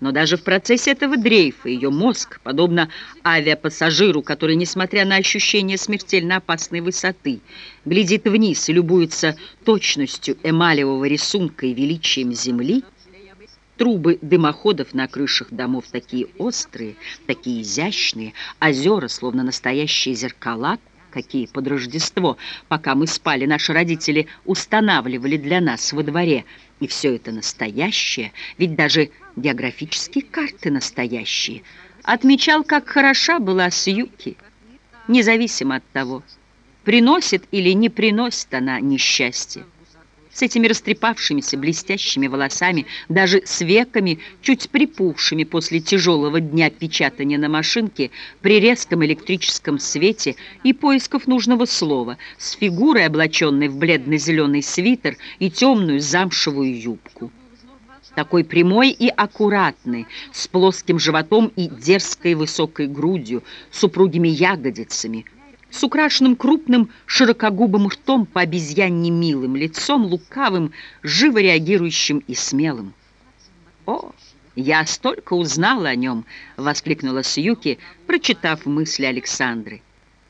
Но даже в процессе этого дрейфа ее мозг, подобно авиапассажиру, который, несмотря на ощущение смертельно опасной высоты, глядит вниз и любуется точностью эмалевого рисунка и величием земли, трубы дымоходов на крышах домов такие острые, такие изящные, озера, словно настоящие зеркала, какие под Рождество, пока мы спали, наши родители устанавливали для нас во дворе. И все это настоящее, ведь даже географические карты настоящие. Отмечал, как хороша была Сьюки, независимо от того, приносит или не приносит она несчастье с этими растрепавшимися блестящими волосами, даже с веками, чуть припухшими после тяжелого дня печатания на машинке, при резком электрическом свете и поисков нужного слова, с фигурой, облаченной в бледно-зеленый свитер и темную замшевую юбку. Такой прямой и аккуратный, с плоским животом и дерзкой высокой грудью, с упругими ягодицами – с украшенным крупным широкогубым ртом по обезьянне милым, лицом лукавым, живо реагирующим и смелым. «О, я столько узнала о нем!» — воскликнула Сьюки, прочитав мысли Александры.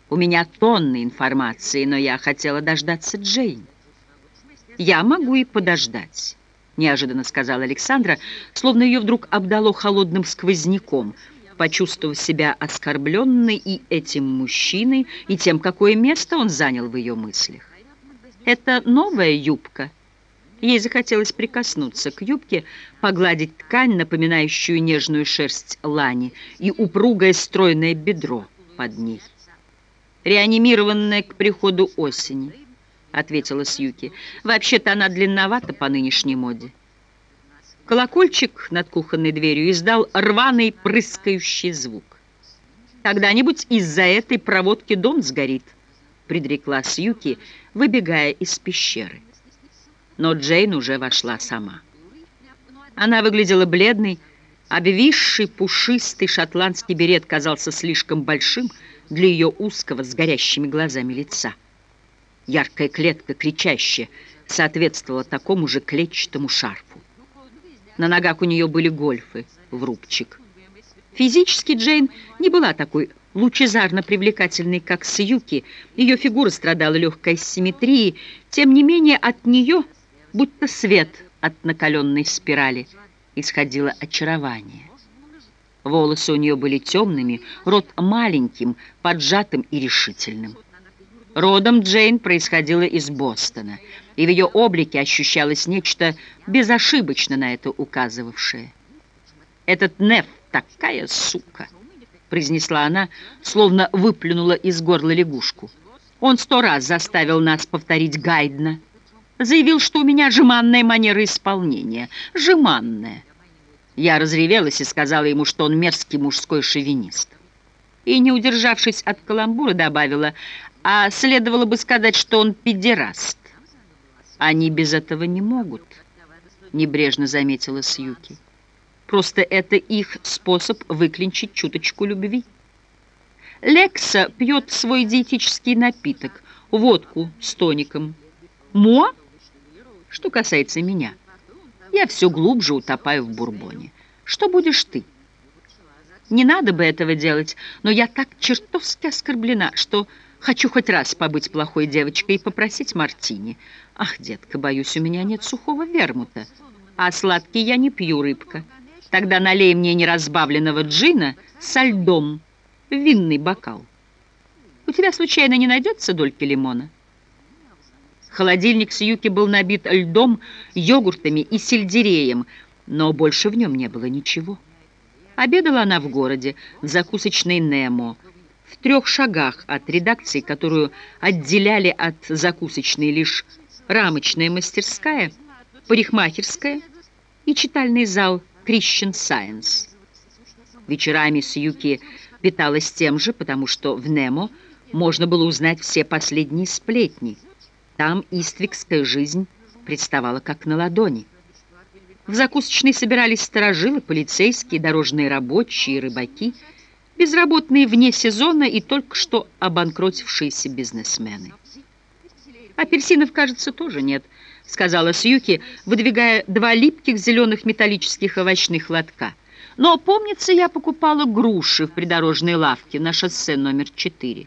«У меня тонны информации, но я хотела дождаться Джейн». «Я могу и подождать», — неожиданно сказала Александра, словно ее вдруг обдало холодным сквозняком — почувствовав себя оскорбленной и этим мужчиной, и тем, какое место он занял в ее мыслях. Это новая юбка. Ей захотелось прикоснуться к юбке, погладить ткань, напоминающую нежную шерсть лани, и упругое стройное бедро под ней. «Реанимированная к приходу осени», — ответила Сьюки. «Вообще-то она длинновата по нынешней моде». Колокольчик над кухонной дверью издал рваный прыскающий звук. «Когда-нибудь из-за этой проводки дом сгорит», — предрекла Сьюки, выбегая из пещеры. Но Джейн уже вошла сама. Она выглядела бледной, обвисший пушистый шотландский берет казался слишком большим для ее узкого с горящими глазами лица. Яркая клетка, кричащая, соответствовала такому же клетчатому шарфу. На ногах у нее были гольфы в рубчик. Физически Джейн не была такой лучезарно привлекательной, как Сьюки. Ее фигура страдала легкой симметрией. Тем не менее от нее, будто свет от накаленной спирали, исходило очарование. Волосы у нее были темными, рот маленьким, поджатым и решительным. Родом Джейн происходила из Бостона – и в ее облике ощущалось нечто безошибочно на это указывавшее. «Этот Неф такая сука!» — произнесла она, словно выплюнула из горла лягушку. «Он сто раз заставил нас повторить Гайдна. Заявил, что у меня жеманная манера исполнения. Жеманная!» Я разревелась и сказала ему, что он мерзкий мужской шовинист. И, не удержавшись от каламбура, добавила, а следовало бы сказать, что он педераст. Они без этого не могут, небрежно заметила Сьюки. Просто это их способ выклинчить чуточку любви. Лекса пьет свой диетический напиток, водку с тоником. Мо? Что касается меня, я все глубже утопаю в бурбоне. Что будешь ты? Не надо бы этого делать, но я так чертовски оскорблена, что хочу хоть раз побыть плохой девочкой и попросить мартини. Ах, детка, боюсь, у меня нет сухого вермута, а сладкий я не пью, рыбка. Тогда налей мне неразбавленного джина со льдом в винный бокал. У тебя случайно не найдется дольки лимона? Холодильник Сьюки был набит льдом, йогуртами и сельдереем, но больше в нем не было ничего. Обедала она в городе, в закусочной «Немо», трех шагах от редакции, которую отделяли от закусочной лишь рамочная мастерская, парикмахерская и читальный зал Christian Science. Вечерами Сьюки питалась тем же, потому что в Немо можно было узнать все последние сплетни. Там иствикская жизнь представала как на ладони. В закусочной собирались сторожилы, полицейские, дорожные рабочие, рыбаки, безработные вне сезона и только что обанкротившиеся бизнесмены. «Апельсинов, кажется, тоже нет», — сказала Сьюки, выдвигая два липких зеленых металлических овощных лотка. Но, помнится, я покупала груши в придорожной лавке на шоссе номер 4.